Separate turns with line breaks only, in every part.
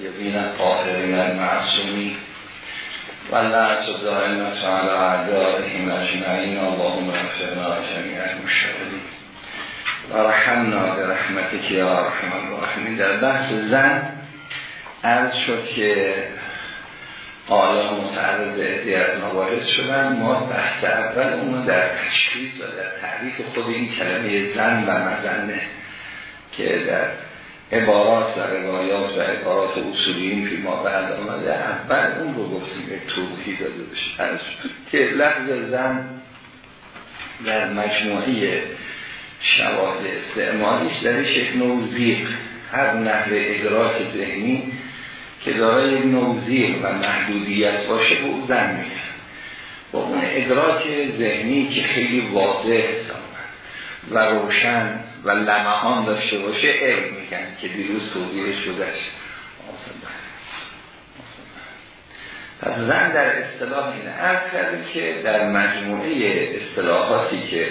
طیبین الطاهرین المعصومین و لعنت الدائمة على اعدائهم اجمعین اللهم اغفرنا جمیع المشتغلین و رحمنا برحمتك یا رحم الراحمین در بحث زن عرض شد که آیا متعرض عده از مباحث شدن؟ ما بحث اول اون در تشخیص و در تعریف خود این کلمه زن و مزنه که در عبارات و روایات و عبارات اصولیین که ما بعد آمده اول اون رو گفتیم یک توضیحی داده بشه. که لفظ زن در مجموعه شواهد استعمالیش در یک نوع زیق هر نحوه ادراک ذهنی که دارای یک نوع زیق و محدودیت باشه به او زن با اون ادراک ذهنی که خیلی واضح و روشن و لمعان داشته باشه علم میگن که دیروز توضیح شدهش پس زن در اصطلاح این عرض کردیم که در مجموعه اصطلاحاتی که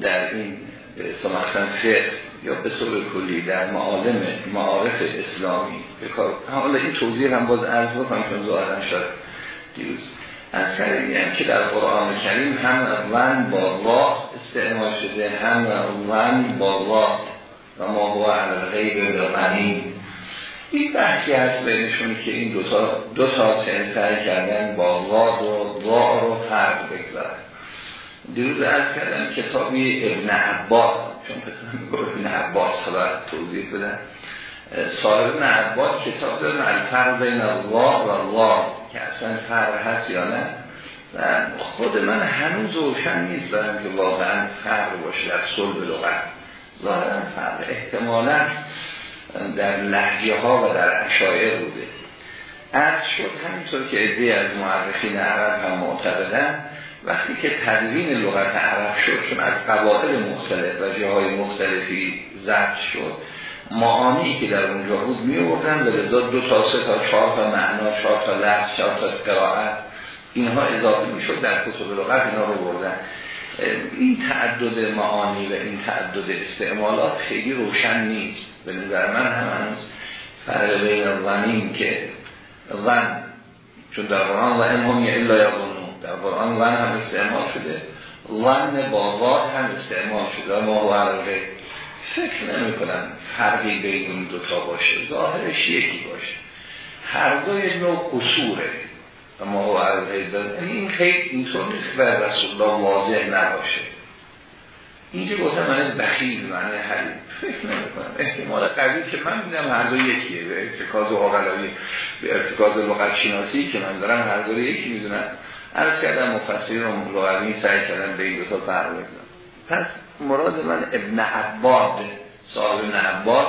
در این مثلا فقه یا به طور کلی در معالم معارف اسلامی حالا این توضیح هم باز عرض بکنم چون ظاهرا شد دیروز از هم که در قرآن کریم هم ون با الله استعمال شده هم ون با الله و ما علی غیب غنی این بحثی هست بینشون که این دو تا دو تا سعی کردن با الله و ضا رو فرق بگذارن. دیروز از کردم کتابی ابن عباس چون پسر میگو ابن عباس حالا توضیح بدن صاحب ابن عباس کتاب دارن الفرق بین الله و الله که اصلا فرق هست یا نه؟ و خود من هنوز روشن نیست دارم که واقعا فرق باشه در صلب لغت. ظاهرا فرق احتمالا در لحجه ها و در اشاعر بوده. از شد همینطور که ادهی از معرخین عرب هم معتقدن وقتی که تدوین لغت عرب شد چون از قواعد مختلف و جاهای مختلفی ضبط شد معانی که در اونجا بود می آوردن و دو تا سه تا چهار تا معنا چهار تا لفظ چهار تا قرائت اینها اضافه می شد در کتب لغت اینا رو بردن. این تعدد معانی و این تعدد استعمالات خیلی روشن نیست. به نظر من هم هنوز فرق بین ظنین که ظن چون در قرآن و امام الا یظنون. در قرآن ظن هم استعمال شده ظن با هم استعمال شده. ما هو عرقه فکر نمی کنم فرقی بین این دوتا باشه. ظاهرش یکی باشه. هر دو یک نوع قصوره. و ما هو داد این خیلی اینطور نیست و رسول الله واضح نباشه. اینجا گفتم من بخیل معنی حلی فکر نمی کنم احتمال قوی که من میدم هر دو یکیه. به ارتکاز آقلایی به ارتکاز لغت شناسی که من دارم هر دو یکی می‌دونم عرض کردم مفسرین و لغوی سعی کردم به این دوتا فرق بزنم پس مراد من ابن عباد صاحب ابن عباد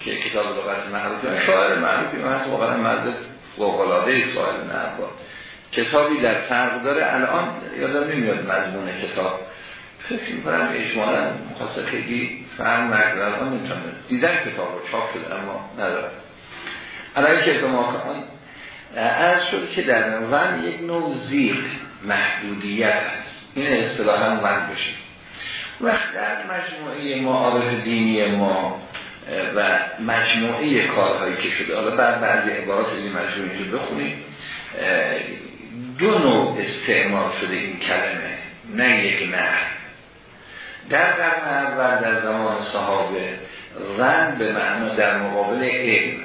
که کتاب لغت معروفه شاعر معروفی من واقعا مرد فوقلاده ابن عباد کتابی در فرق داره الان یادم نمیاد مضمون کتاب. فکر می‌کنم اجمالا مخواست خیلی فهم نکرد الان نمی‌تونم دیدن کتاب رو چاپ شده اما ندارم الان که ما کنم عرض شد که در ون یک نوع زیر محدودیت هست. این اصطلاح هم ون بشه. وقت در مجموعه معارف دینی ما و مجموعه کارهایی که شده. حالا بعد بعضی عبارات این مجموعه رو بخونیم. دو نوع استعمال شده این کلمه. نه یک نه در قرن اول در زمان صحابه زن به معنا در مقابل علم.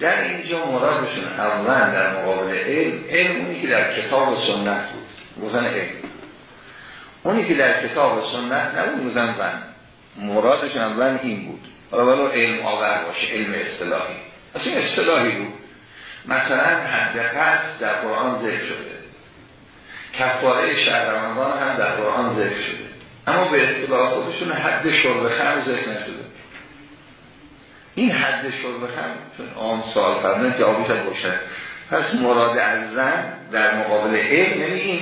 در اینجا مرادشون اول در مقابل علم. علم اونی که در کتاب و سنت بود. گفتن علم. اونی که در کتاب و سنت نبود میگن ون مرادشون اول این بود. حالا ولو علم آور باشه علم اصطلاحی. اصلا اصطلاحی بود. مثلا حد قصد در قرآن ذکر شده. کفاره شهر رمضان هم در قرآن ذکر شده. اما به اصطلاح خودشون حد شرب خم ذکر نشده. این حد شرب خم چون آن سال فرمه که آبیش باشد پس مراد از زن در مقابل علم یعنی این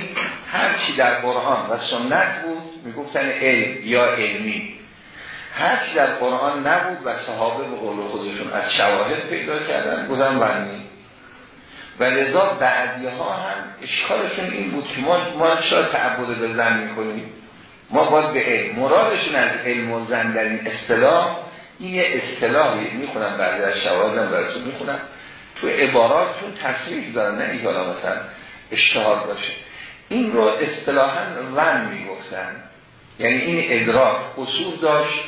هر چی در قرآن و سنت بود می‌گفتن علم یا علمی. هر چی در قرآن نبود و صحابه به قول خودشون از شواهد پیدا کردن بودن ونی و لذا بعدی ها هم اشکالشون این بود که ما, ما شاید تعبد به زن می‌کنیم؟ ما باید به علم. مرادشون از علم و زن در این اصطلاح این یه اصطلاحی می‌خونم بعد از شواهدم براتون می‌خونم. تو عباراتتون تصریح دارن نه حالا مثلا اشتهار باشه. این رو اصطلاحا ون می‌گفتن. یعنی این ادراک قصور داشت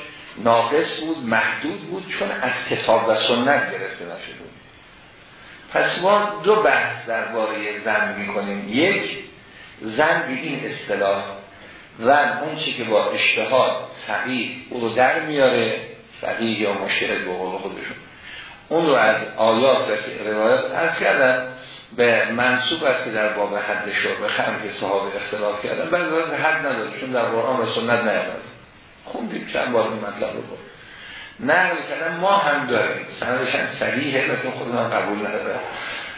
ناقص بود محدود بود چون از کتاب و سنت گرفته نشده بود. پس ما دو بحث درباره زن می‌کنیم. یک زن به این اصطلاح زن اون چی که با اشتهاد فقیه او رو در میاره فقیه یا مشکل به قول خودشون. اون رو از آیات و روایات از کردن به منصوب است که در باب حد شرب خمر صحابه اختلاف کردن. بعد حد نداره چون در قرآن و سنت نیامده. خوندیم چند بار این مطلب رو بود نقل کردن ما هم داریم. سندش هم صریحه لیکن خودمون قبول نداره.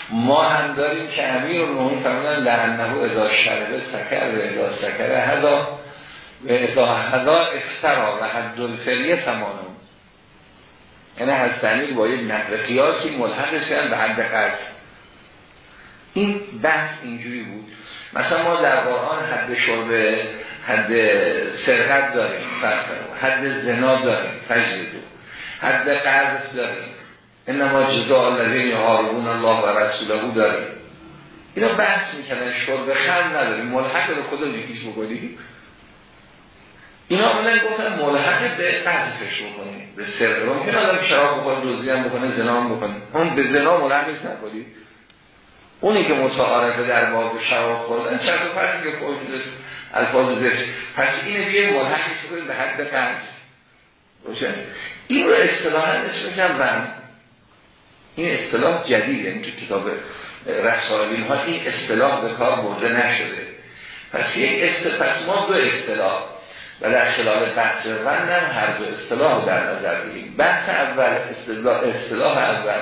ما هم داریم که امیر المؤمنین فرمودن لعنه اذا شربه سکر و اذا سکر هدا و اذا هدا افترا و حد الفریه تمانون یعنی هستنی با یک نقل قیاسی ملحقش کردن به حد قصد. این بحث اینجوری بود. مثلا ما در قرآن حد شربه حد سرقت داریم حد زنا داریم دو حد قرض داریم. انما جزا الذین یحاربون الله و رسوله داریم. اینا بحث می‌کنن شرب خم نداریم. ملحق به خدا یکیش بکنیم اینا اومدن گفتن ملحق به قذفش بکنیم به سر. ممکن آدم شراب بکنه دوزی هم بکنه زنا هم بکنه اون به زنا ملحقش نکنید اونی که متعارفه در باب شراب خوردن چند فرقی که خودش الفاظ زشت پس اینه بیه ملحقش بکنید به حد قذف روشن. این رو اصطلاحا اسمش هم این اصطلاح جدیده. این تو کتاب رسائل ها این اصطلاح به کار برده نشده. پس یک اصطلاح ما دو اصطلاح. و در خلال بحث وندم هر دو اصطلاح در نظر بگیم بحث اول اصطلاح, اصطلاح اول.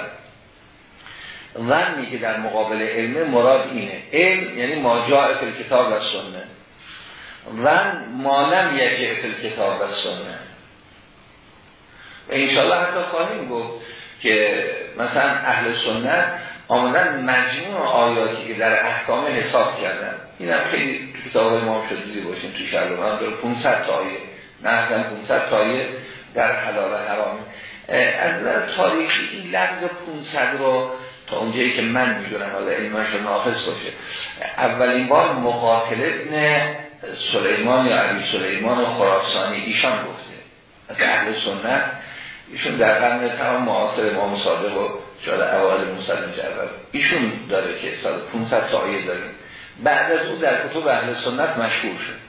ونی که در مقابل علم مراد اینه. علم یعنی ما جا فی کتاب و سنه ون مالم یجه فی کتاب و سنه. و انشاءالله حتی خواهیم گفت که مثلا اهل سنت آمدن مجموع آیاتی که در احکام حساب کردن. این هم خیلی کتاب ما شد دیدی باشیم توی شهر هم داره 500 تایه نه اصلا 500 تایه در حلال حرام. از نظر تاریخی این لفظ 500 رو تا اونجایی که من می‌دونم حالا علمش ناقص باشه. اولین بار مقاتل ابن سلیمان یا علی سلیمان و خراسانی ایشان گفته. از اهل سنت ایشون در قرن تمام معاصر امام صادق و شاید اوایل مسلم جعبر ایشون داره که سال 500 تا آیه داریم بعد از او در کتب اهل سنت مشهور شد.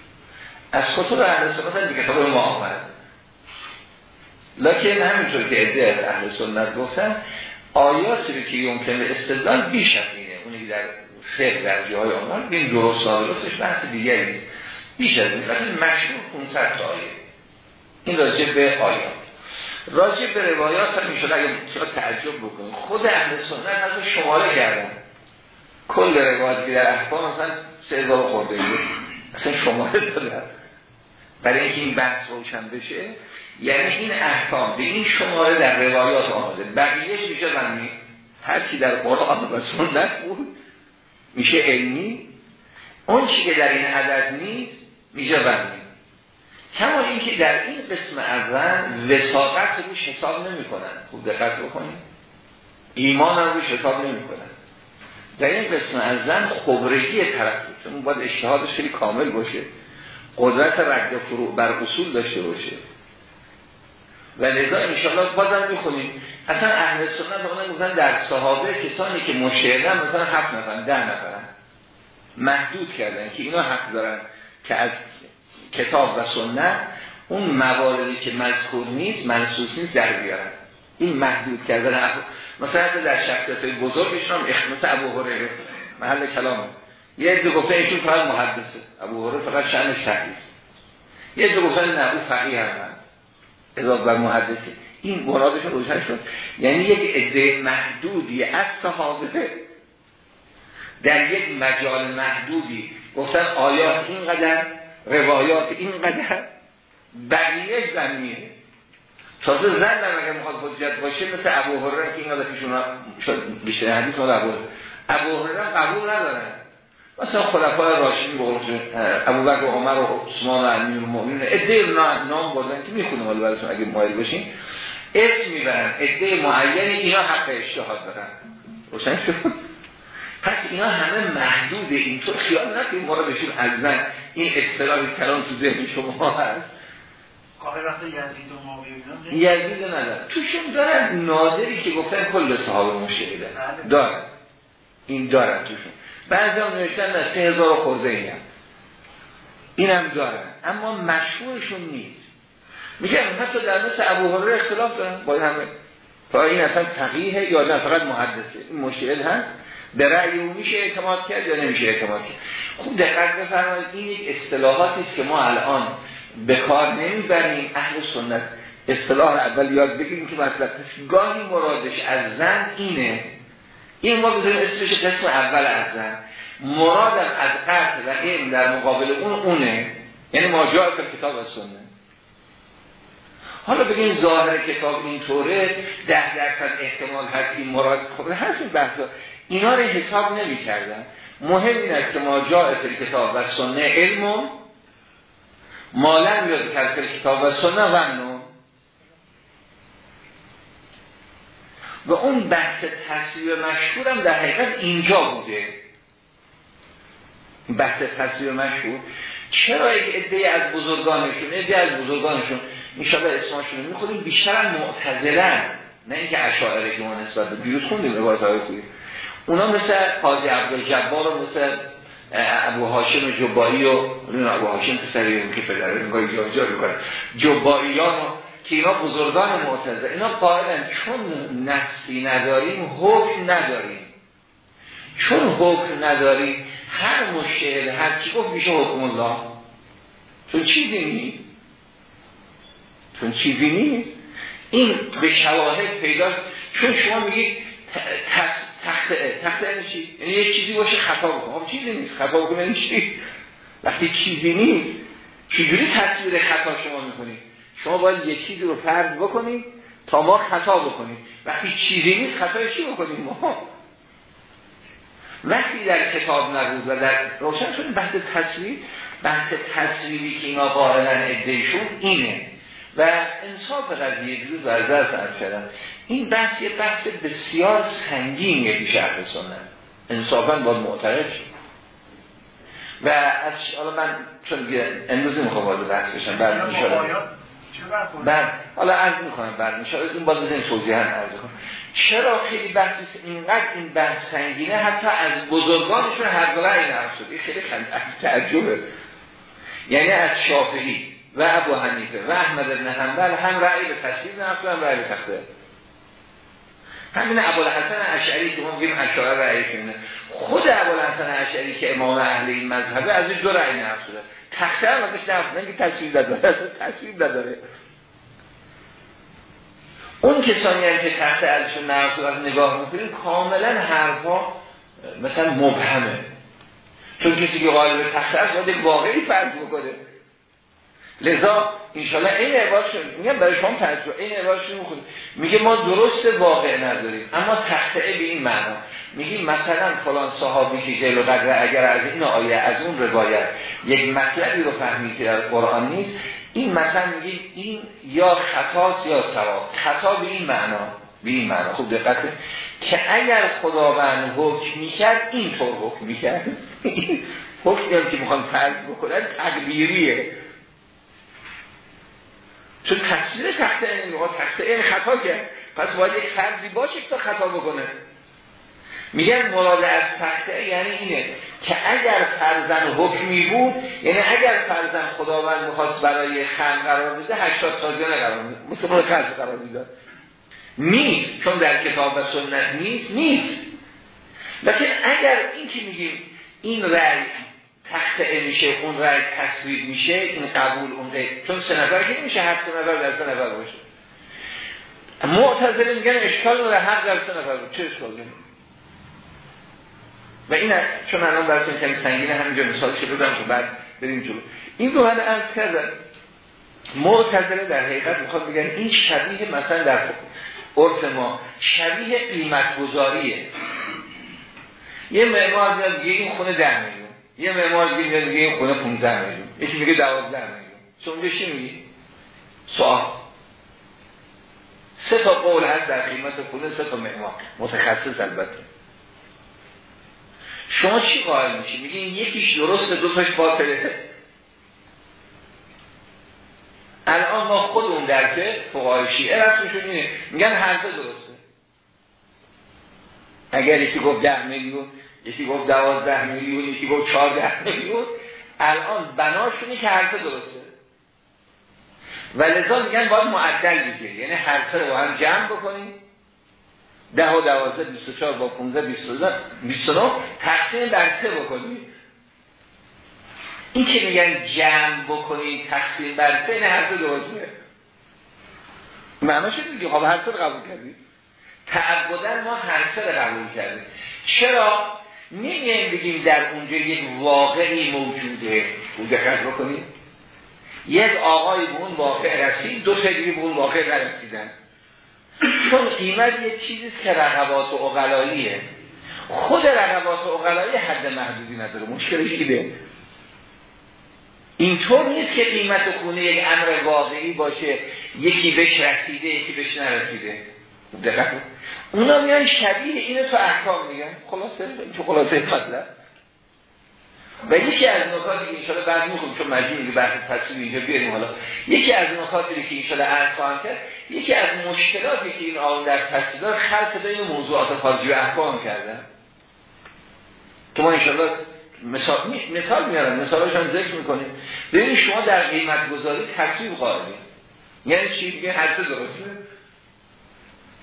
از کتب اهل سنت به کتاب ما آمد. لکن همینطور که عده از اهل سنت گفتن آیاتی که یمکن به استدلال بیش از اینه. اونی در فقه در جای آمد این درست نادرستش بحث دیگری نیست. بیش از این مشهور 500 تا آیه این راجع به آیات. راجع به روایات هم می‌شد اگه شما تعجب بکنید. خود اهل سنت از شماره کردن. کل روایت که در احکام مثلا سه هزار خورده بود. اصلا شماره دادن برای اینکه این بحث روشن بشه یعنی این احکام به این شماره در روایات آمده. بقیهش میشه زمینی هر چی در قرآن و سنت بود میشه علمی. اون چی که در این عدد نیست میشه زمینی کما اینکه در این قسم اول وساقت روش حساب نمی کنن خوب دقت بکنید. ایمان هم روش حساب نمی کنن در این قسم از زن خبرگی طرف چون باید اشتهادش خیلی کامل باشه. قدرت رد فرو بر اصول داشته باشه. و لذا انشاءالله بازم می‌خونیم. اصلا اهل سنت اون گفتن در صحابه کسانی که مشهدن مثلا هفت نفرن ده نفرن محدود کردن که اینا حق دارن. که از کتاب و سنت اون مواردی که مذکور نیست منصوص نیست در بیارن. این محدود کردن مثلا در شخصیت بزرگشون هم مثل ابو هریره محل کلامه یه عده گفته ایشون فقط محدثه. ابو هریره فقط شأنش تحدیث یه عده گفتن نه او فقیه هم اضافه بر محدثه. این مرادش روشن شد. یعنی یک عده محدودی از صحابه در یک مجال محدودی گفتن آیات اینقدر روایات اینقدر بقیه زنیه تازه زن در اگر می‌خواد حجت باشه مثل ابو هرره که این قدر پیشون شد بیشتر حدیث مال ابو ابو هرره قبول ندارن مثلا خلفای راشدین بقول ابو بکر و عمر و عثمان و علی و مؤمنین ادعای نام بردن که می‌خونم حالا براتون اگه مایل باشین اسم می‌برن. عده معینی اینا حق اجتهاد دارن. روشن شد؟ پس اینا همه محدود اینطور خیال نکنید مرادشون از زن. این اصطلاحی کلان تو ذهن شما هست. یزید ندارن. توشون دارن نادری که گفتن کل صحابه مشهده. بله. دارن. این دارن توشون. بعضی هم نوشتن از سه هزار خورده این هم. این هم دارن. اما مشهورشون نیست. میگن حتی در مثل ابو هرره اختلاف دارن. با همه. تا این اصلا تقیه یا نه فقط محدثه. این مشکل هست. به رأی او میشه اعتماد کرد یا نمیشه اعتماد کرد؟ خوب دقت بفرمایید این یک اصطلاحاتی است که ما الان به کار نمی‌بریم. اهل سنت اصطلاح اول یاد بگیریم که مثلا گاهی مرادش از زن اینه. این ما بذاریم اسمش قسم اول از زن. مرادم از قرد و علم در مقابل اون اونه. یعنی ماجرا کتاب و سنت. حالا بگیم ظاهر کتاب اینطوره ده درصد احتمال هست این مراد. خب هست این بحثا اینا رو حساب نمی کردن مهم این است که ما جا کتاب و سنه علم مالن یاد کرد کتاب و سنه و و اون بحث تصویر مشهورم در حقیقت اینجا بوده. بحث تصویر مشهور. چرا یک عده از بزرگانشون عده از بزرگانشون انشاءالله اسمشون می‌خوریم بیشتر معتزلن. نه اینکه اشاعره که ما نسبت بیروز خوندیم روایت های خوبی. اونا مثل قاضی عبدالجبار و مثل ابو هاشم جبایی و ابو هاشم پسری اون که پدره نگاه جا جا کنه جباییان که اینا بزرگان معتزله اینا قائلن چون نفسی نداریم حکم نداریم. چون حکم نداریم هر مشکل هر چی گفت میشه حکم الله. چون چیزی نیست. چون چیزی نیست. این به شواهد پیدا چون شما میگید تخت تخت یعنی چی؟ یعنی یه چیزی باشه خطا بکنه. خب چیزی نیست. خطا بکنه این چی؟ وقتی چیزی نیست چجوری تصویر خطا شما می‌کنید؟ شما باید یه چیزی رو فرض بکنید تا ما خطا بکنیم. وقتی چیزی نیست خطای چی بکنیم ما؟ وقتی در کتاب نبود و در روشن شد بحث تصویر بحث تصویری که اینا قائلن ادهشون اینه. و انصاف قضیه دیروز از درس از کردم. این بحث یه بحث بسیار سنگینیه پیش اهل سنت. انصافا باید معترض و از حالا من چون امروز می‌خوام وارد بحث بشم بعد بعد حالا عرض می‌کنم بعد انشاءالله این باز توضیح هم عرض کنم چرا خیلی بحث اینقدر این بحث سنگینه حتی از بزرگانشون هر دو این عرض شد این خیلی تعجبه. یعنی از شافعی و ابو حنیفه و احمد بن حنبل هم رأی به تصدیق نفس هم رأی به تخته همین ابوالحسن اشعری که ما میگیم اشعار رأی کنه خود ابوالحسن اشعری که امام اهل این مذهبه از دو رأی نفس شده. تخته هم ازش نه که تصویر نداره تصویر نداره. اون کسانی هم که تخته ازشون از نگاه می‌کنیم کاملا حرفا مثلا مبهمه. چون کسی که غالب تخته باید واقعی فرض بکنه. لذا انشالله این عبارتشون میگم برای شما تجربه این عبارتشون می‌خونیم میگه ما درست واقع نداریم اما تختعه به این معنا. میگیم مثلا فلان صحابی که جلو قدره اگر از این آیه از اون روایت یک مطلبی رو فهمید که در قرآن نیست این مثلا میگیم این یا خطاست یا ثواب. خطا به این معنا به این معنا. خوب دقت. که اگر خداوند حکم می‌کرد اینطور حکم می‌کرد. حکمی هم که می‌خوان فرض بکنن تقدیریه. چون تصویر تخت این تخت این خطا کرد پس باید یک فرضی باشه تا خطا بکنه. میگن مراد از تخته یعنی اینه که اگر فرزن حکمی بود یعنی اگر فرزن خداوند می‌خواست برای خم قرار بده 80 تازیانه قرار میده مثل مرد قرار می‌داد. نیست چون در کتاب و سنت نیست نیست. لیکن اگر این که میگیم این رأی تخته میشه اون رأی تصویر میشه این قبول اون غیر چون سه نفر که میشه هر سه نفر در سه نفر باشه. معتزله میگن اشکال رو هر در سه نفر باشه. چه اشکال داره؟ و این چون الان براتون کمی سنگینه همینجا مثال شده بودم که بعد بریم جلو. این رو من از کردم معتزله در حقیقت می‌خواد بگن این شبیه مثلا در عرف ما شبیه قیمت گذاریه یه معمار میاد این خونه در میلیون. یه معمار دیگه میگه این خونه 15 میلیون. یکی میگه 12 میلیون. چون چی میگی؟ سوال. سه تا قول هست در قیمت خونه سه تا معمار متخصص البته. شما چی قائل میشی؟ میگین یکیش درسته دو تاش باطله. الان ما خودمون در که فقهای شیعه رسمشون اینه. میگن هر درسته. اگر یکی گفت ده میلیون یکی گفت دوازده میلیون یکی گفت چهارده میلیون. الان بناشونی که هر درسته. و لذا میگن باید معدل بگیری یعنی هر سه رو هم جمع بکنیم. ده و دوازده بیست و چهار با پونزه بیست و نو تقسیم در سه بکنیم. این که میگن جمع بکنیم تقسیم بر سه نه هر سه درسته. معناش میگه خب هر سه قبول کردیم. تعبدن ما هر سه قبول کردیم. چرا؟ نمیگیم بگیم در اونجا یک واقعی موجوده دقت بکنیم. یک آقای به اون واقع رسید دو سری به اون واقع نرسیدن. چون قیمت یک چیزیست که رقبات و اقلاییه. خود رقبات و اقلایی حد محدودی نداره مشکلش ایده اینطور نیست که قیمت خونه یک امر واقعی باشه یکی بهش رسیده یکی بهش نرسیده. دقیق اونا میان شبیه اینو تو احکام میگن خلاصه چون خلاصه مطلب. و یکی از نکاتی که انشاءالله بعد می‌خونم چون مجموعی بحث تصویر اینجا بیاریم حالا. یکی از نکاتی که انشاءالله عرض خواهم کرد یکی از مشکلاتی که این آن در تصویر خلط بین موضوعات خارجی و احکام کردن که ما انشاءالله مثال, مثال میارم مثالش هم ذکر می‌کنیم. ببینید شما در قیمت گذاری تصویر قائلی یعنی چی؟ میگه هر درسته.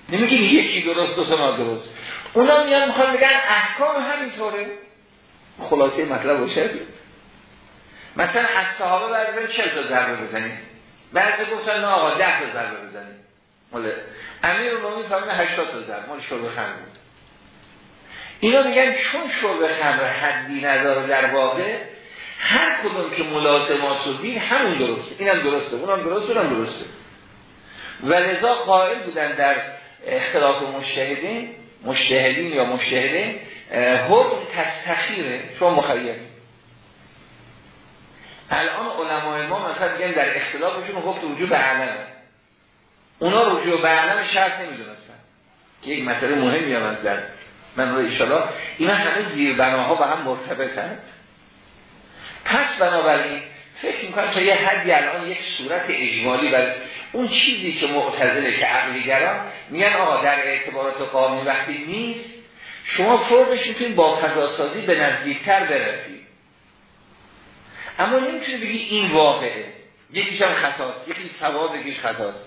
نمیگه یکی درست دو تا درست. اونا میان می‌خوان بگن احکام همینطوره. خلاصه مطلب باشه مثلا از صحابه بعضی چه تا ضربه بزنیم. بعضی گفتن نه آقا ده تا ضربه بزنیم. مال امیر المومنین فرمود 80 تا ضربه. مال شرب خمر بود. اینا میگن چون شرب خمر حدی نداره در واقع هر کدوم که ملازمات رو دید همون درسته. اینم درسته اونم درسته اونم درسته. و لذا قائل بودن در اختلاف مشتهدین مشتهدین یا مشتهدین حکم تستخیره. چون مخیر الان علمای ما مثلا میگن در اختلافشون حکم به علم. اونا رجوع به علم شرط نمی‌دونستن. که یک مسئله مهمی هم از در من رو ایشالا. اینا همه زیر بناها به هم مرتبط هست پس بنابراین فکر می‌کنم تا یه حدی الان یک صورت اجمالی و اون چیزی که معتزله که عقلیگران میگن آقا در اعتبارات قانونی وقتی نیست شما فرقش می‌تونید با فضاسازی به نزدیکتر برسید. اما نمی‌تونید بگی این واقعه. یکیش هم خطاست. یکی ثواب یکیش خطاست.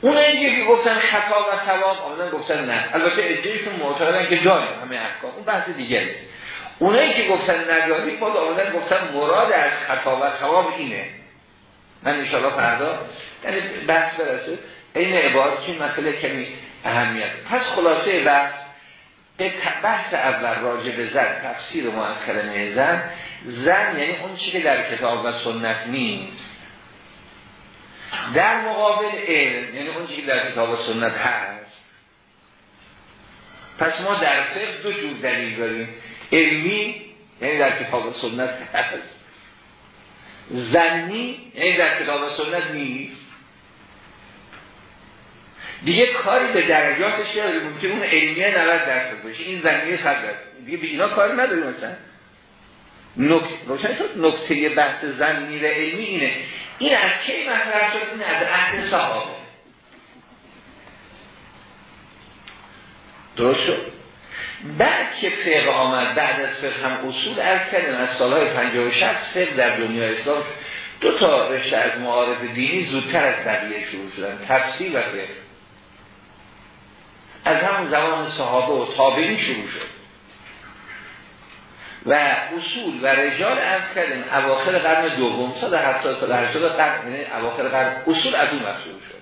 اونایی که گفتن خطا و ثواب آمدن گفتن نه. البته ادعیشون معتقدن که جای همه احکام. اون بحث دیگه اونایی که گفتن نداری باز آمدن گفتن مراد از خطا و ثواب اینه. من انشاءالله فردا یعنی بحث برسه. این عبارت چین مسئله کمی اهمیت پس خلاصه بحث بحث اول راجع به زن تفسیر ما از کلمه زن. زن یعنی اون چی که در کتاب و سنت نیست. در مقابل علم یعنی اون چی که در کتاب و سنت هست. پس ما در فقه دو جور دلیل داریم. علمی یعنی در کتاب و سنت هست. زنی یعنی در کتاب سنت نیست. دیگه کاری به درجاتش نداریم ممکن اون علمیه 90 درصد باشه این زمینه 100 درصد دیگه به اینا کاری نداریم مثلا. نکته روشن شد؟ نکته بحث زمینی و علمی اینه. این از کی مطرح شد؟ این از عهد صحابه. درست شد؟ بعد که فقه آمد بعد از فقه هم اصول ارز کردن از سالهای 56 فقه در دنیا اسلام دو تا رشته از معارف دینی زودتر از بقیه شروع شدن تفسیر و فقه. از همون زمان صحابه و تابعین شروع شد. و اصول و رجال از کردن اواخر قرن دوم سال 70 سال 80 قرن یعنی اواخر قرن اصول از اون شروع شد.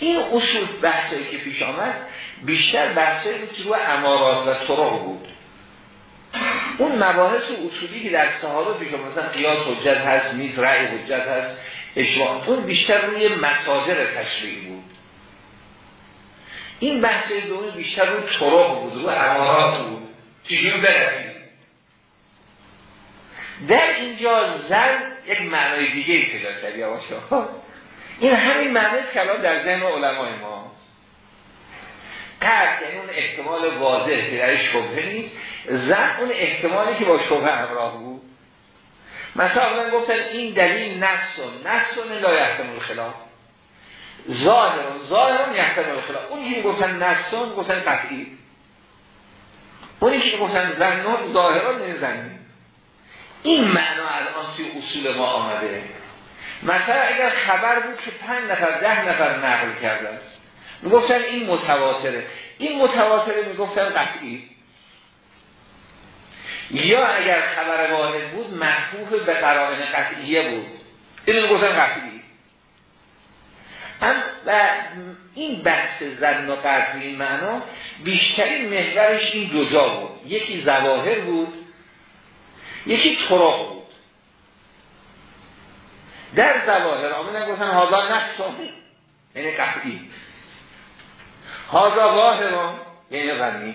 این اصول بحثایی که پیش آمد بیشتر بحثایی بود که رو امارات و طرق بود. اون مباحث اصولی که در صحابه پیش آمد مثلا قیاس حجت هست میز رأی حجت هست اشواع اون بیشتر روی مساجر تشریعی بود. این بحث دومی بیشتر رو طرق بود رو امارات بود. چجور برسید در اینجا زن یک معنای دیگه پیدا کرد این همین معنی کلام در ذهن علمای ما. قرد یعنی اون احتمال واضح که در شبه نیست. زن اون احتمالی که با شبه همراه بود. مثلا گفتن این دلیل نفسون نفسون لا یحتمل خلاف. ظاهرون ظاهرون یحتمل خلاف. اونی که گفتن نفسون گفتن قطعی. اونی که گفتن زنون ظاهران نزنی این معنا الان توی اصول ما آمده. مثلا اگر خبر بود که پنج نفر ده نفر نقل کردن. می‌گفتن این متواتره. این متواتره می‌گفتن قطعی. یا اگر خبر واحد بود محفوف به قرائن قطعیه بود. این گفتن قطعی. و این بحث زن و قطعی معنا بیشترین محورش این دو جا بود. یکی زواهر بود یکی طرق بود. در زواهر آمدن گفتن هازا نفس یعنی قطعی. هازا ظاهران یعنی غنی.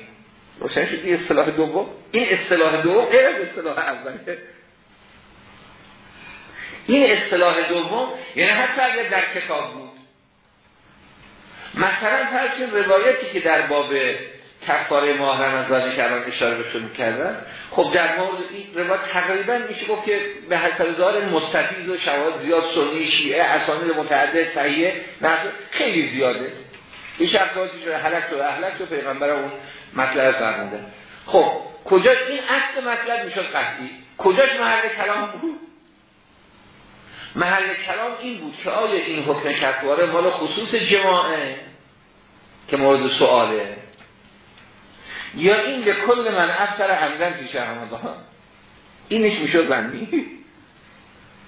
روشن شد این اصطلاح دوم؟ این اصطلاح دوم غیر از اصطلاح اوله این اصطلاح دوم یعنی حتی اگر در کتاب بود. مثلا فرض روایتی که در باب کفاره ماه رمضان که الان اشاره بهشون کردن خب در مورد این روایت تقریبا میشه گفت که به حسب ظاهر مستفیض و شواهد زیاد سنی شیعه اسانید متعدد صحیح نه خیلی زیاده. این شخصاتی شده حلک و اهلک و پیغمبر اون مطلب فرمونده خب کجا این اصل مطلب می‌شد قطعی؟ کجاش محل کلام بود؟ محل کلام این بود که آیا این حکم کفاره مال خصوص جماعه که مورد سواله؟ یا این به کل من افسر عمدن پیش رمضان. اینش می‌شد زنی؟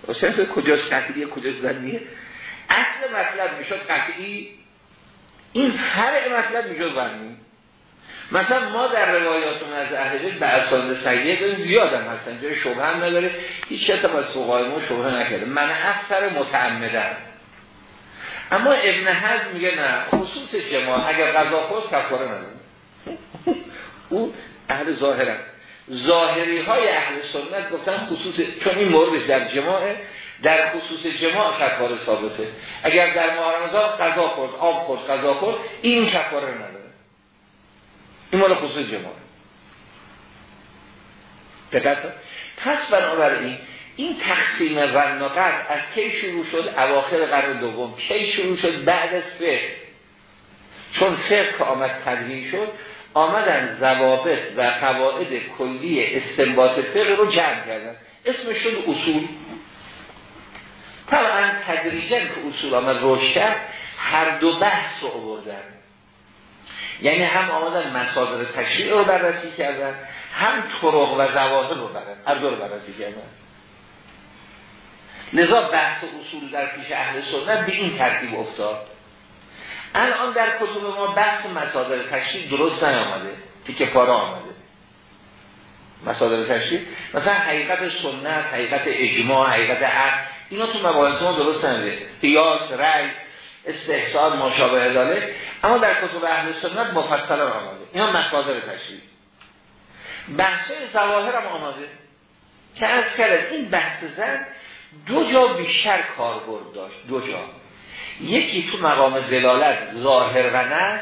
اصلا کجاش قطعیه کجاش زنیه اصل مطلب می‌شد قطعی. این فرع مطلب می‌شد زنی. مثلا ما در روایاتون از اهل بیت به اساس سیده داریم زیاد هم هستن. جای شبه هم نداره. هیچ کس از سوقای ما شبه نکرده. من افسر متعمدن اما ابن حزم میگه نه خصوص جماع اگر غذا خود کفاره نداره. او اهل ظاهرن. ظاهری های اهل سنت گفتن خصوص چون این موردش در جماعه در خصوص جماع کفاره ثابته. اگر در ماه رمضان قضا خورد آب خورد قضا خورد این کفاره نداره. این مال خصوص جماع دقت پس بنابراین این تقسیم رنقت از کی شروع شد؟ اواخر قرن دوم. کی شروع شد بعد از فقه؟ چون فقه آمد تدوین شد آمدن ضوابط و قواعد کلی استنباط فقه رو جمع کردن. اسمش شد اصول. طبعا تدریجا که اصول آمد روش کرد هر دو بحث رو آوردن. یعنی هم آمدن مصادر تشریع رو بررسی کردن هم طرق و زواهر رو بررسی هر دو رو بررسی کردن. لذا بحث اصول در پیش اهل سنت به این ترتیب افتاد. الان در کتب ما بحث مصادر تشریع درست نیامده که پارا آمده. مصادر تشریع مثلا حقیقت سنت حقیقت اجماع حقیقت عقل اینا تو مباحث ما درست نمیده قیاس رأی استحسان مشابه داله اما در کتب اهل سنت مفصل آمده. اینا مصادر تشریع بحث ظواهر هم آمده که از کرد این بحث زن دو جا بیشتر کاربرد داشت. دو جا. یکی تو مقام دلالت ظاهر و نس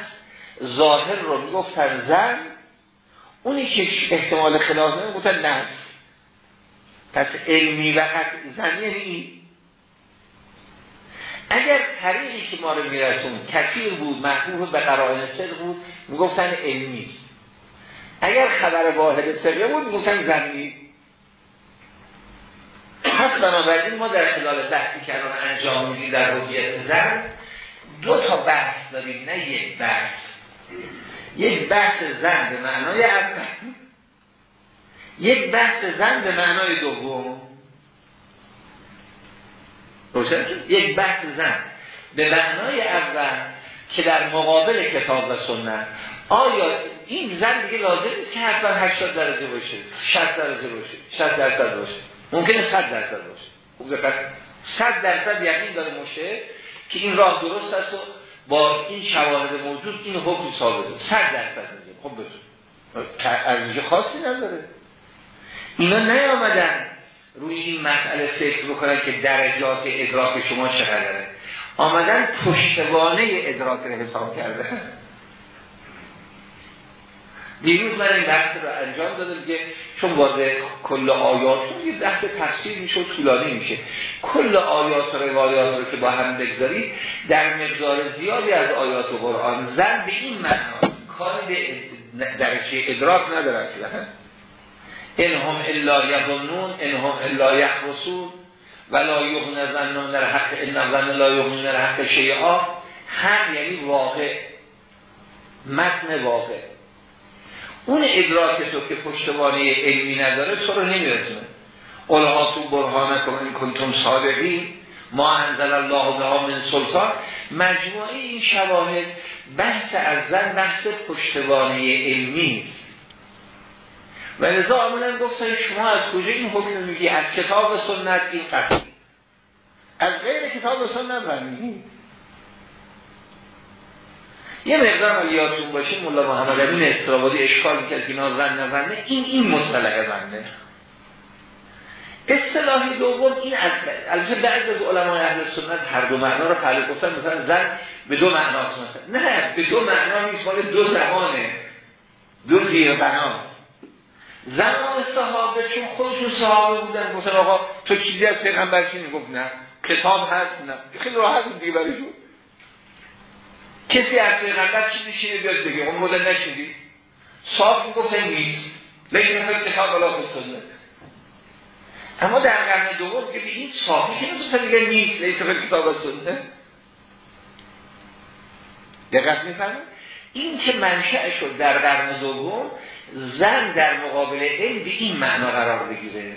ظاهر رو می‌گفتن زن اونی که احتمال خلاف می‌گفتن نس پس علمی و زن یعنی این. اگر طریقی که ما رو میرسون کثیر بود محبوب به قرائن صدق بود می‌گفتن علمی. اگر خبر واحد سره بود می‌گفتن زنی. بنابراین ما در خلال بحثی که انجام میدیم در رویت زن دو تا بحث داریم نه یک بحث. یک بحث زن به معنای اول. یک بحث زن به معنای دوم. روشن یک بحث زن به معنای اول که در مقابل کتاب و سنت آیا این زن دیگه لازم نیست که حتما 80 درجه باشه 60 درجه باشه 60 درصد باشه؟ ممکنه 100 درصد باشه. خوب دقت. 100 درصد یقین داره مشه که این راه درست است و با این شواهد موجود این حکم ثابته. 100 درصد میگه. خب بسو ارزش خاصی نداره. اینا نیامدن روی این مسئله فکر بکنن که درجات ادراک شما چقدره. آمدن پشتوانه ادراک رو حساب کرده. دیروز من این بحث رو انجام دادم که چون وارد کل آیات یه بحث تفسیر میشه و طولانی میشه. کل آیات و روایات رو که با هم بگذارید در مقدار زیادی از آیات و قرآن زن به این معنا به درجه ادراک ندارن که. هم الا یظنون هم الا یحرسون ولا یغن ظنون در حق ان ظن لا یغن در حق شیعا حق یعنی واقع متن واقع. اون ادراک تو که پشتوانه علمی نداره تو رو نمیرسونه. قلها تو برهانه این کنتم صادقین ما انزل الله بها من سلطان. مجموعه این شواهد بحث از زن بحث پشتوانه علمی و لذا آمدن گفتن شما از کجا این حکم میگی؟ از کتاب سنت این قطعی. از غیر کتاب سنت برمیگی یه مقدار یادتون باشه مولا محمد امین استرابادی اشکال می‌کرد که اینا زن نزنه این این مصطلح زنده. اصطلاحی دوم این از البته بعضی از علمای اهل سنت هر دو معنا رو خلق گفتن مثلا زن به دو معناست مثلا نه به دو معنا نیست مال دو زمانه دو زیر بنا. زمان صحابه چون خودشون صحابه بودن مثلا آقا تو چیزی از پیغمبر چی می‌گفت؟ نه. کتاب هست نه. خیلی راحت دیگه برایشون. کسی از پیغمبر چیزی شینه بیاد بگه؟ اون مدل نشیدی؟ صاف می‌گفت نیست. لیکن همه کتاب بلا بسنه اما در قرن دوم که این صافی که نمی‌تونست دیگه نیست. لیکن کتاب سنه دقت می‌فهمید این که منشأ شد در قرن دوم زن در مقابل علم به این معنا قرار بگیره.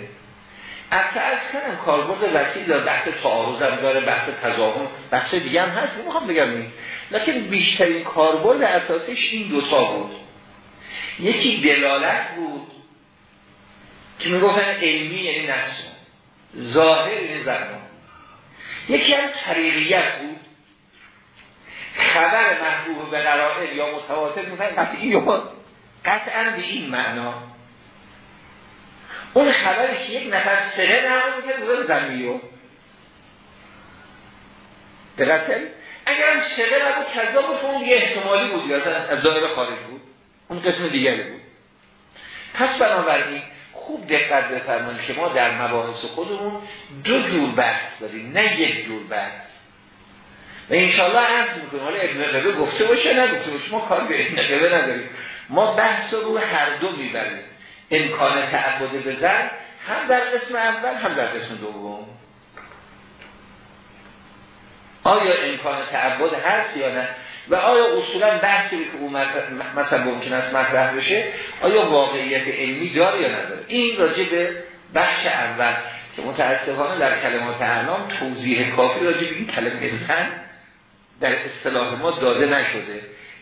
اصلا از کنم کاربرد وسیع داره. بحث تعارض هم داره. بحث تضاهم. بحث دیگه هم هست. نمی‌خوام بگم نیست لیکن بیشترین کاربرد اساسش این دوتا بود. یکی دلالت بود که می‌گفتن علمی یعنی نفس ظاهر یعنی زمان یکی هم طریقیت بود. خبر محبوب به قرائل یا متواتر می‌گفتن قطعی قطعا به این معنا. اون خبری که یک نفر سره نقل می‌کرد بودن زمیو دقت اگر هم سره نبود کذاب بود اون یه احتمالی بود. یا از دائره خارج بود. اون قسم دیگری بود. پس بنابراین خوب دقت بفرمایید که ما در مباحث خودمون دو جور بحث داریم. نه یک جور بحث. و انشالله عرض می‌کنیم حالا ابن قبه گفته باشه نگفته باشه. ما کار به ابن قبه نداریم. ما بحث رو هر دو می‌بریم. امکان تعبد به زن هم در قسم اول هم در قسم دوم. آیا امکان تعبد هست یا نه؟ و آیا اصولا بحثی که او مثلا ممکن است مطرح بشه آیا واقعیت علمی داره یا نداره؟ این راجع به بخش اول که متاسفانه در کلمات اعلام توضیح کافی راجع به این کلمه زن در اصطلاح ما داده نشده.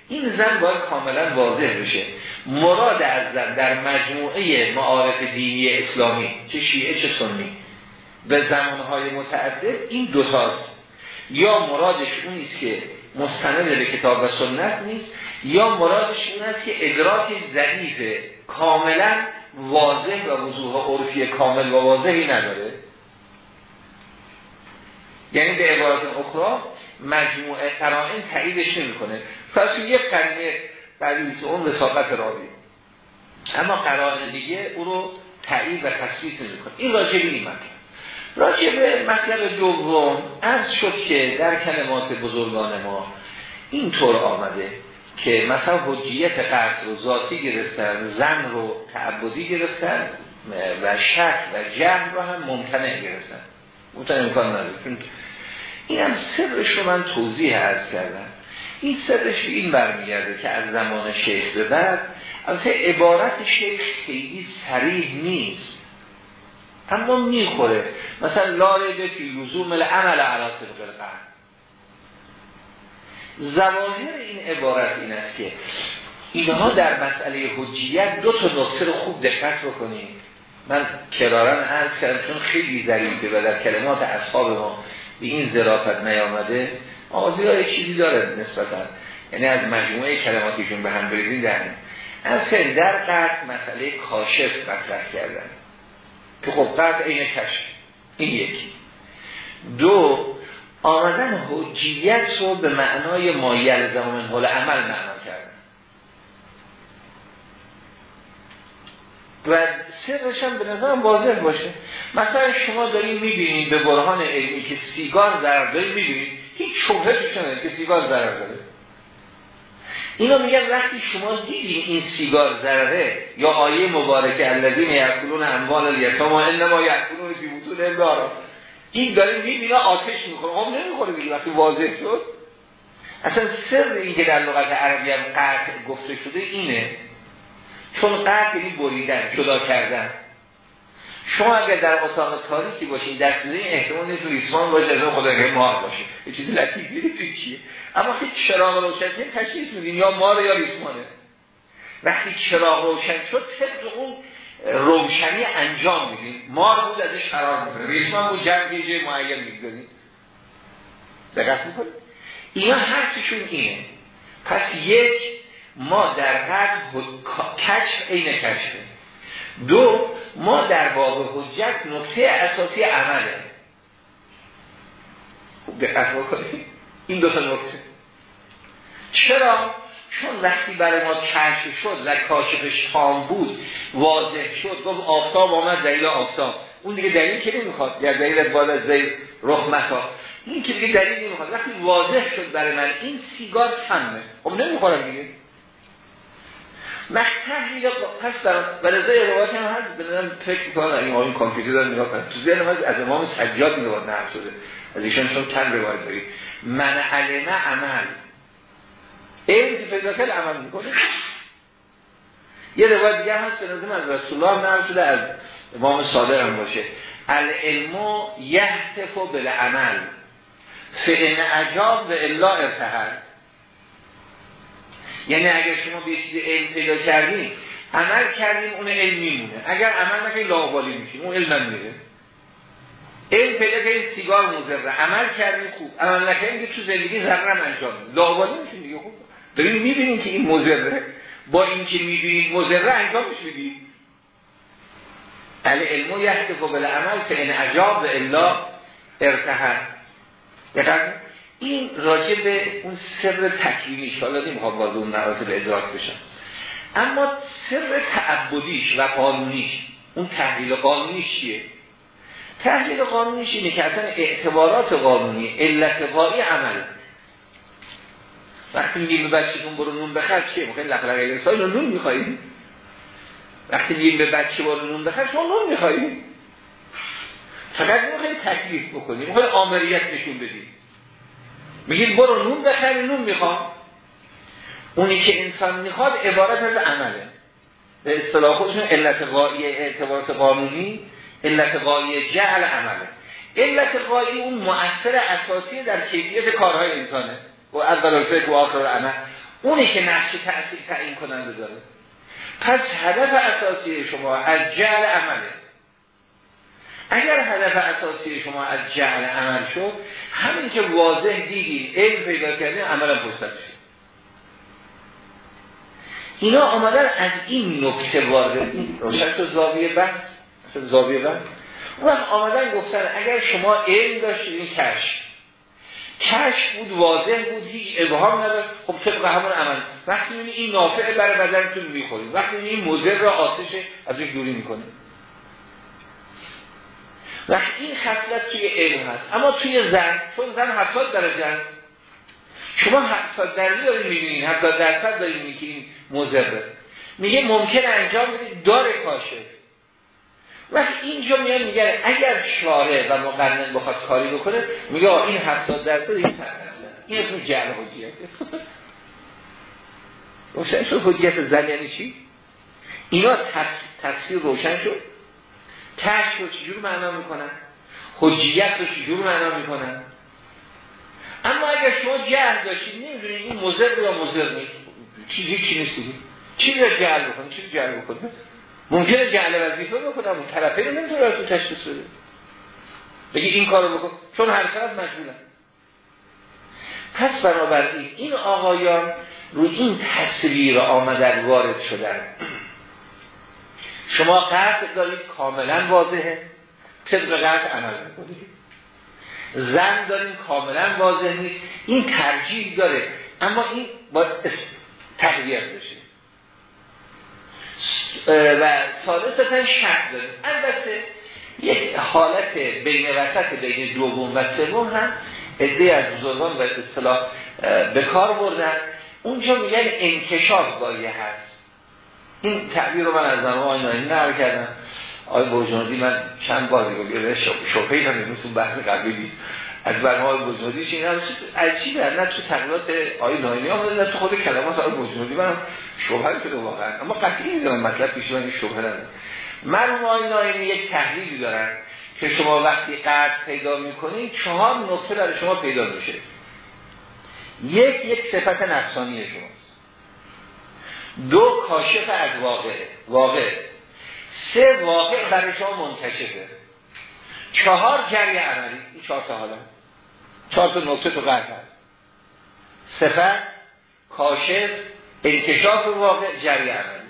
این زن باید کاملا واضح بشه. مراد از زن در مجموعه معارف دینی اسلامی چه شیعه چه سنی به زمانهای متعدد این دوتاست. یا مرادش اونیست که مستند به کتاب و سنت نیست یا مرادش اون است که ادراک ضعیف کاملا واضح و وضوح عرفی کامل و واضحی نداره. یعنی به عبارت اخرى مجموعه قرائن تاییدش نمی‌کنه. پس یک قرینه بعدی اون وساقت راوی. اما قرائن دیگه او رو تایید و تصریح نمی‌کنه. این راجع به راجع به مطلب دوم از شد که در کلمات بزرگان ما اینطور آمده که مثلا حجیت قرص رو ذاتی گرفتن زن رو تعبدی گرفتن و شک و جهل رو هم ممتنع گرفتن. ممتنع امکان نداره این هم سرش رو من توضیح عرض کردم. این سرش این برمیگرده که از زمان شیخ به بعد البته عبارت شیخ خیلی سریح نیست. اما می‌خوره. مثلا لارده فی لزوم العمل علا طبق القرد زواهر این عبارت این است که اینها در مسئله حجیت دو تا نکته رو خوب دقت بکنید من کرارن عرض کردم چون خیلی ظریفه و در کلمات اصحاب ما به این ظرافت نیامده. آقا زیرا چیزی داره نسبتا. یعنی از مجموعه کلماتیشون به هم بریدین در از در قطع مسئله کاشف مطرح کردن که خب قطع این کشف این یکی. دو آمدن حجیت رو به معنای مایل زمان حال عمل معنا کردن و سرش هم به نظرم واضح باشه. مثلا شما دارید می‌بینید به برهان علمی که سیگار ضرر دارید می‌بینید هیچ توش که سیگار ضرر داره. اینا میگن وقتی شما دیدین این سیگار ضرره یا آیه مبارکه الذین یاکلون اموال الیتاما انما یاکلون فی بطون الدار این داره می‌بینه آتش می‌خوره. هم نمی‌خوره دیگه وقتی واضح شد. اصلا سر این که در لغت عربی هم قطع گفته شده اینه. چون قطع یعنی بریدن جدا کردن. شما اگر در اتاق تاریخی باشید در این احتمال نیست ریسمان باشه از که مار باشه. چیزی لطیفی چیه؟ اما وقتی چراغ روشن تشخیص میدین یا مار یا ریسمانه. وقتی چراغ روشن شد طبق اون روشنی انجام میدین مار بود ازش فرار می‌کنه. ریسمان بود جمع جای معین می‌گذارید دقت می‌کنید اینا حرفشون اینه. پس یک ما در قد کشف عین کشفه. دو ما در باب حجت نکته اساسی عمله. خوب دقت بکنید. این دو تا نکته. چرا؟ چون وقتی برای ما کشف شد و کاشفش تام بود واضح شد گفت آفتاب آمد دلیل آفتاب. اون دیگه دلیل که نمی‌خواد. یا دلیل بالا از زیر رحمتا این که دیگه دلیل نمی‌خواد. وقتی واضح شد برای من این سیگار سمه. خب نمی‌خورم دیگه. مقطع پس دارم و رضای روایت هم هست. بنظرم فکر کنم این آقای کامپیوتر دارم نگاه کنم. تو از امام سجاد میگواد نقل شده. از ایشان چون چند روایت دارید من علمه عمل. علم که کرد عمل می‌کنه. یه روایت دیگه هست به نظرم از رسول الله نقل شده از امام صادق هم باشه. العلم یهتف بالعمل. فعن عجاب و الا ارتحل. یعنی اگر شما به چیز علم پیدا کردیم عمل کردیم اون علم میمونه. اگر عمل نکنیم لاغالی میشیم اون علم میره علم پیدا کردیم سیگار مزره عمل کردیم خوب. عمل نکردیم که تو زندگی هم انجام لاغالی میشیم دیگه خوب. داریم می‌بینیم که این مزره با اینکه می‌بینیم مزره انجامش میدیم علی علمو یحدف بالعمل که این عجاب الا ارتحل این راجع به اون سر تکوینیش. حالا نمی‌خوام وارد اون مراتب ادراک بشم. اما سر تعبدیش و قانونیش اون تحلیل قانونیش چیه؟ تحلیل قانونیش اینه که اصلا اعتبارات قانونی علت قایی عمل. وقتی میگیم به بچه‌تون برو نون بخر چیه؟ می‌خواین لقلقه ارسال نون می‌خواهید وقتی میگیم به بچه برو نون بخر شما نون می‌خواهید فقط می‌خواید تکلیف بکنید می‌خواید آمریت نشون بدید میگید برو نون بخری نون می‌خوام. اونی که انسان می‌خواد عبارت از عمله. به اصطلاح خودشون علت قایی اعتبارات قانونی علت قایی جعل عمله. علت قایی اون مؤثر اساسی در کیفیت کارهای انسانه. و اول الفکر و آخر عمل اونی که نقش تأثیر تعیین کننده داره. پس هدف اساسی شما از جعل عمله. اگر هدف اساسی شما از جعل عمل شد همین که واضح دیدین علم پیدا کردین عمل فرصت شد. اینا آمدن از این نکته وارد روشن تو زاویه بحث. زاویه بحث اون آمدن گفتن اگر شما علم داشتید این کشف. کشف بود واضح بود هیچ ابهام نداشت. خب طبق همون عمل. وقتی این نافع برای بدنتون می‌خورید. وقتی این مضر را آتش از یک دوری می‌کنید و این خصلت توی علم هست. اما توی زن چون زن 70 درجه هست. شما 70 درجه دارید می‌بینید 70 درصد دارید می‌بینید مضره میگه ممکن انجام بدید. داره کاشه. وقتی اینجا میگن میگه اگر شاره و مقنن بخواد کاری بکنه میگه این 70 درصد این این اسم جعل حجیت. روشن شد حجیت زن یعنی چی؟ اینا تفسیر روشن شد. کشف رو چجور معنا می‌کنن؟ حجیت رو چجور معنا می‌کنن؟ اما اگر شما جهل داشتید نمی‌دونید این مزر یا مزر نیست. چیزی چی نیستی چی رو جهل بکنه؟ چی رو جهل بکنه؟ ممکنه جهل وظیفه بکنم اون طرفه رو نمی‌تونه رو تشخیص بده. بگی این کارو بکن چون هر طرف مجبورن پس بنابراین این آقایان روی این تصویر آمدن وارد شدن. شما قطع دارید کاملا واضحه. طبق قطع عمل می‌کنید. زن داریم کاملا واضح نیست. این ترجیح داره اما این باید تغییر بشه. و سالستتا شک داریم. البته یک حالت بین وسط بین دوم و سوم هم عده از بزرگان به اصطلاح به کار بردن. اونجا میگن انکشاف گاهی هست. این تعبیر رو من از زمان آقای ناینی نقل کردم. آقای برجاندی من چند بار دیگه شبهی مثل بحث قبلی از برنامه بزرگیش این هم عجیبه نه تو تقریبات آقای ناینی آمده نه تو خود کلمات آقای بزرگی من شبهه شده واقعا. اما قطعی می‌دونم مطلب پیش من شبهه نداره مرحوم آقای ناینی یک تحلیلی دارن که شما وقتی قرض پیدا می‌کنید چهار نقطه در شما پیدا میشه. یک یک صفت نفسانی شما. دو کاشف از واقع. واقع. سه واقع برای شما منتشفه چهار جری عملی. این چهار تا حالا چهار تا نقطه تو قرد هست صفت کاشف انکشاف واقع جری عملی.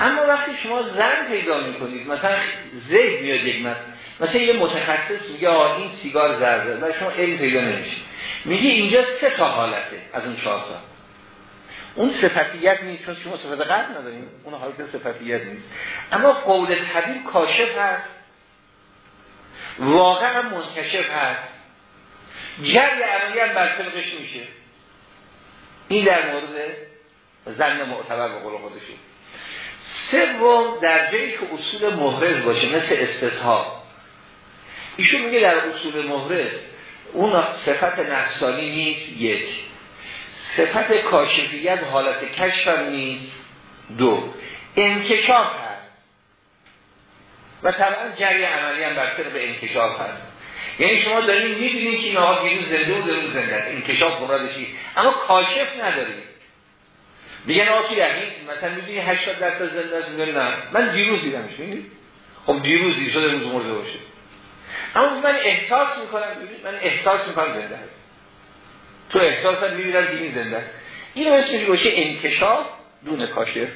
اما وقتی شما زن پیدا می‌کنید مثلا زید میاد یک مثلا یه متخصص میگه آه این سیگار زرده و شما علم پیدا نمیشید میگه اینجا سه تا حالته از اون چهار تا. اون صفتیت نیست چون شما صفت قلب نداریم اون حالت صفتیت نیست. اما قول طبیب کاشف هست. واقعا منکشف هست. جری عملی هم بر میشه. این در مورد زن معتبر به قول خودشون سوم در جایی که اصول محرز باشه مثل استثها. ایشون میگه در اصول محرز اون صفت نفسانی نیست یک. صفت کاشفیت حالت کشف هم نیست دو. انکشاف هست. و طبعا جری عملی هم بر به انکشاف هست. یعنی شما دارین می‌بینید که این آقا دیروز زنده و دیروز زنده است. انکشاف مرادشی اما کاشف ندارید میگن آقا یعنی مثلا می‌بینی 80 درصد زنده است. نه. من دیروز دیدمش می‌بینید خب دیروز دیر شده روز مرده باشه. اما من احساس می‌کنم من احساس می‌کنم زنده است. تو احساس هم می‌بینم دینی زنده است. این اسمش باشه انکشاف دون کاشف.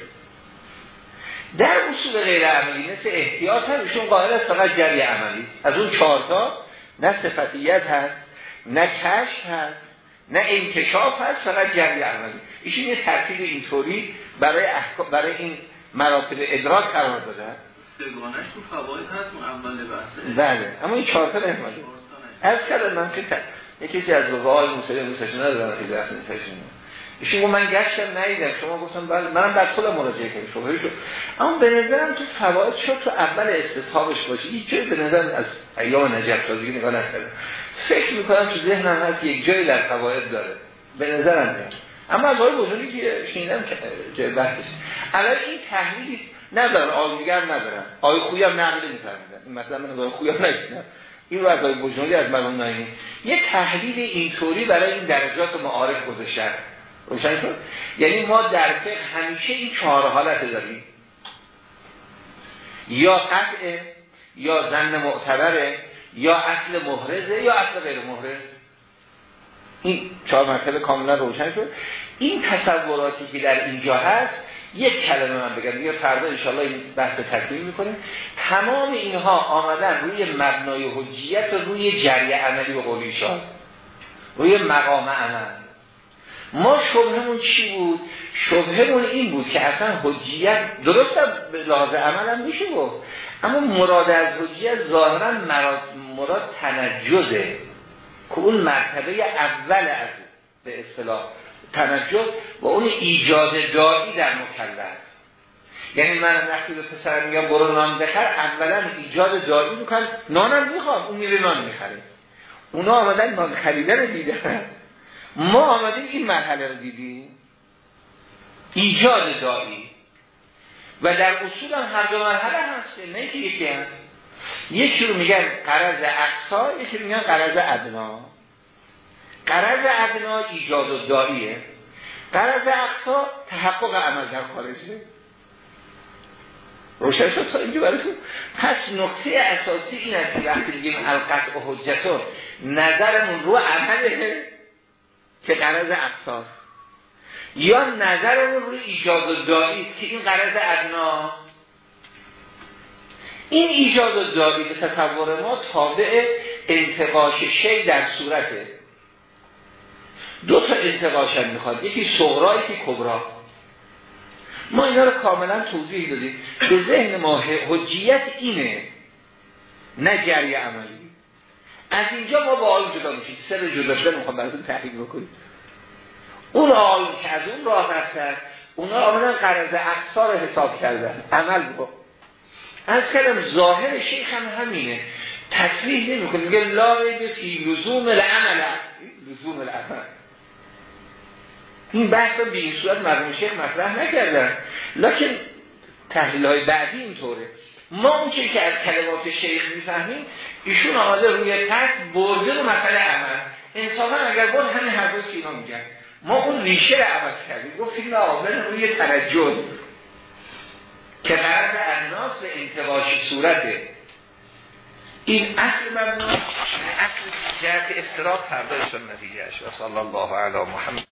در اصول غیر عملی مثل احتیاط هم ایشون قائل است فقط جری عملی از اون چهارتا نه صفتیت هست نه کشف هست نه انکشاف هست فقط جری عملی. ایشون یه ترتیب اینطوری برای برای این مراتب ادراک قرار داده.
سگانش تو فواید هست اول بحثه
بله. اما این چهار تا نمیاد از کردن من که یکی از رفقای موسیقی موسیقی ندارم خیلی وقت نیستشون ایشون من گشتم ندیدم شما گفتم بله منم در خودم مراجعه کردم. شما شد اما به نظرم تو فواید شد تو اول استصحابش باشه هیچ جایی به نظرم از ایام نجف تازگی نگاه نکردم. فکر می‌کنم تو ذهنم هست یک جایی در فواید داره. به نظرم میاد. اما از آقای بزرگی که شنیدم جای بحثش. الان این تحلیلی ندارن دیگر ندارن آقای خویی هم نقل این مثلا من از آقای خویی این رو از آقای از مرحوم نایمی. یه تحلیل اینطوری برای این درجات معارف گذاشتن. روشن شد. یعنی ما در فقه همیشه این چهار حالت داریم. یا قطع یا زن معتبره یا اصل محرزه یا اصل غیر محرز. این چهار مرتبه کاملا روشن شد. این تصوراتی که در اینجا هست یک کلمه من بگم. یا فردا انشاءالله این بحث تکمیل می‌کنیم. تمام اینها آمدن روی مبنای حجیت و روی جریه عملی به قولی شاد روی مقام عمل. ما شبهمون چی بود؟ شبهمون این بود که اصلا حجیت درست به لحاظ عمل هم میشه گفت. اما مراد از حجیت ظاهرا مراد, مراد تنجزه. که اون مرتبه اول از به اصطلاح تنجز و اون ایجاد دایی در مکلف. یعنی من وقتی به پسر میگم برو نان بخر اولا ایجاد دایی می‌کنم. نانم می‌خوام اون میره نان می‌خره. اونا آمدن نان خریدن دیدن. ما آمدیم این مرحله رو دیدیم. ایجاد دایی. و در اصول هم هر دو مرحله هست نه که یکی هست یکی رو میگن قرض اقصا یکی رو میگن قرض ادنا. قرض ادنا ایجاد و داییه. قرض اقصا تحقق عمل در خارجه. روشن شد تا اینجا براتون پس نقطه اساسی این است که وقتی بگیم القطع و حجتون نظرمون رو عمله. که قرض اقصاست یا نظرمون رو ایجاد و دایی که این قرض ادنا. این ایجاد و دایی به تصور ما تابع انتقاش شی در صورته. دو تا انتقاش هم می‌خواد. یکی صغرا یکی کبرا. ما اینا رو کاملا توضیح دادیم. به ذهن ما حجیت اینه نه جری عملی. از اینجا ما با آن جدا میشید سر جدا شدن می‌خوام براتون تحقیق بکنید اون آن که از اون راه رفتن اونا آمدن قرض اقصار حساب کردن. عمل بکن از کلم ظاهر شیخ هم همینه. تصریح نمی میگه لا به فی لزوم العمل. لزوم العمل. این بحث رو به این صورت مرحوم شیخ مطرح نکردن. لکن تحلیل های بعدی اینطوره. ما اون که از کلمات شیخ می‌فهمیم ایشون آمده روی تک برده رو مسئله عمل. انصافا اگر بود همین حرفا که اینا میگن ما اون ریشه رو عوض کردیم. گفتیم آمدن روی ترجل که قرد اناس به انتباش صورته. این اصل مبنی اصل جهت افتراق پرداشتن نتیجهش و صلی الله علی محمد.